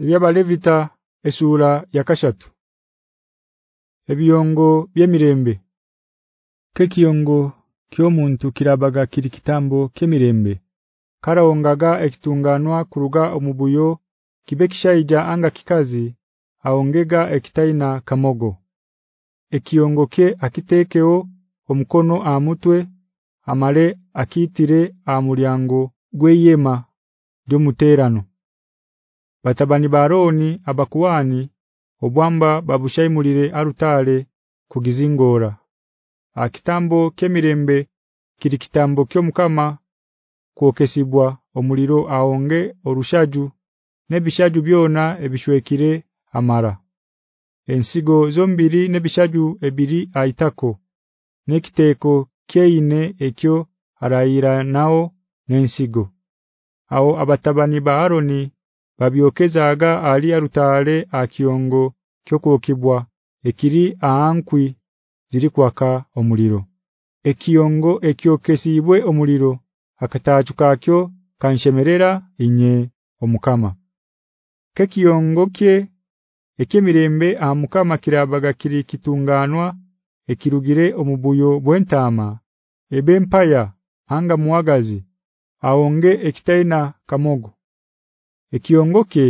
Ebyabalevita esura yakashatu Ebiyongo byemirembe. Kekiyongo kyomuntu kirabaga kiri kitambo kemirembe karaongaga ekitunganwa kuruga omubuyo kibekishaija anga kikazi aongega ekitaina kamogo. Ekiyongoke akitekeo omukono amutwe amale akitire amulyango gweyema dyomuterano batabani baroni abakuwani obwamba babushaimulire arutale kugizingora akitambo kemirembe kiri kitambo kyomukama kwokesibwa omuliro aonge orushaju nebishaju byona ebishwekire amara. Ensigo zombiri nebishaju ebiri aitako nekiteko keine ekyo arayira nao nensigo. Aho abatabani ba Aroni babyokezaga ali arutale akiongo kyokwokibwa ekiri aankwi ziri kwaka omuliro. Ekiongo ekyokesibwe omuliro. Akatachuka kyo kanshemerera inye omukama. Kekiongo kye ekemirembe amukama kirabaga kiri kitunganwa ekirugire omubuyo bwentama ebempaya anga muwagazi aonge ekitaina kamogo ekiongoke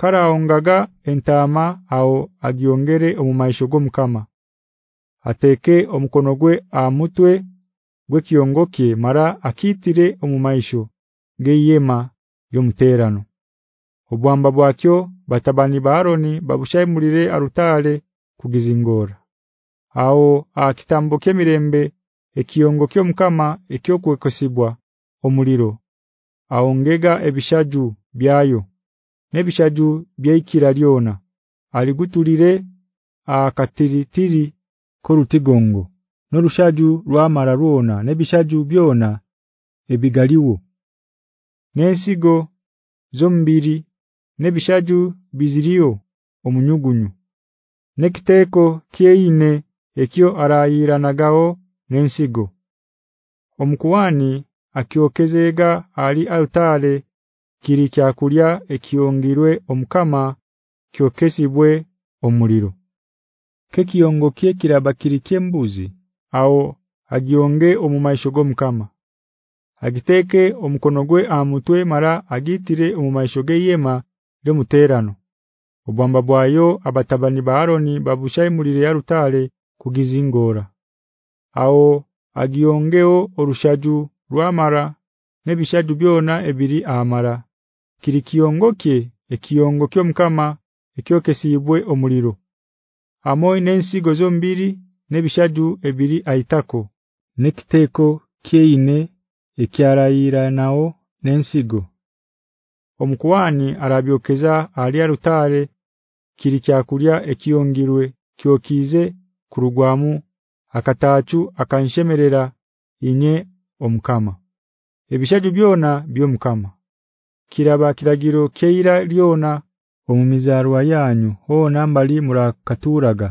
karaongaga entama au agiongere omumayishogo mukama. Ateke omukono gwe amutwe gwekiongoke mara akitire omumayisho geiyema yomterano obwamba bwakyo batabani baroni babushayimurire arutale kugizingora Aho akitambuke mirembe ekiyongokyo mukama ekyokwekosibwa omuliro. Aongega ebishaju byayo nebishaju byaikira lyona. Aligutulire akatiritiri korutigongo norushaju rwamara ruona nebishaju byona ebigaliwo. Nesigo zombiri nebishaju biziriyo omunyugunyu. Nekiteko kyeine ekyo arayira nagao nensigo omukuwani akiokezega ali altare kiri kya kulya ekiongirwe omukama kyokesibwe omuliro. Kekiongokie kiraba kirike mbuzi ao agionge omumayishogo omukama agiteke omukonogwe amutwe mara agitire omumayishoge yema lemuterano obwamba bwayo abatabani ba Aroni babushayimurire ya rutale kugizingora Aho agiongeo orushaju rwamara nebishaju byona ebiri amara. Kiri kiongoke ekiongo kyomkama ekyokesibwe omuliro. Amoy nensigo zombiri nebishaju ebiri aitako. Nekiteko kyeine ekyarayira nao nensigo. Omukuwani arabyokeza ali arutare kiri kyakulya ekiyongirwe kyokize kurugwamu akatachu akanshemerera inye omukama. Ebishaju byona byomukama kiraba kiragiro keira lyona omumizarwa yanyu ho nambali murakaturaga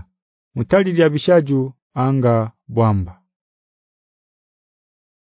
mutali lya bishaju anga bwamba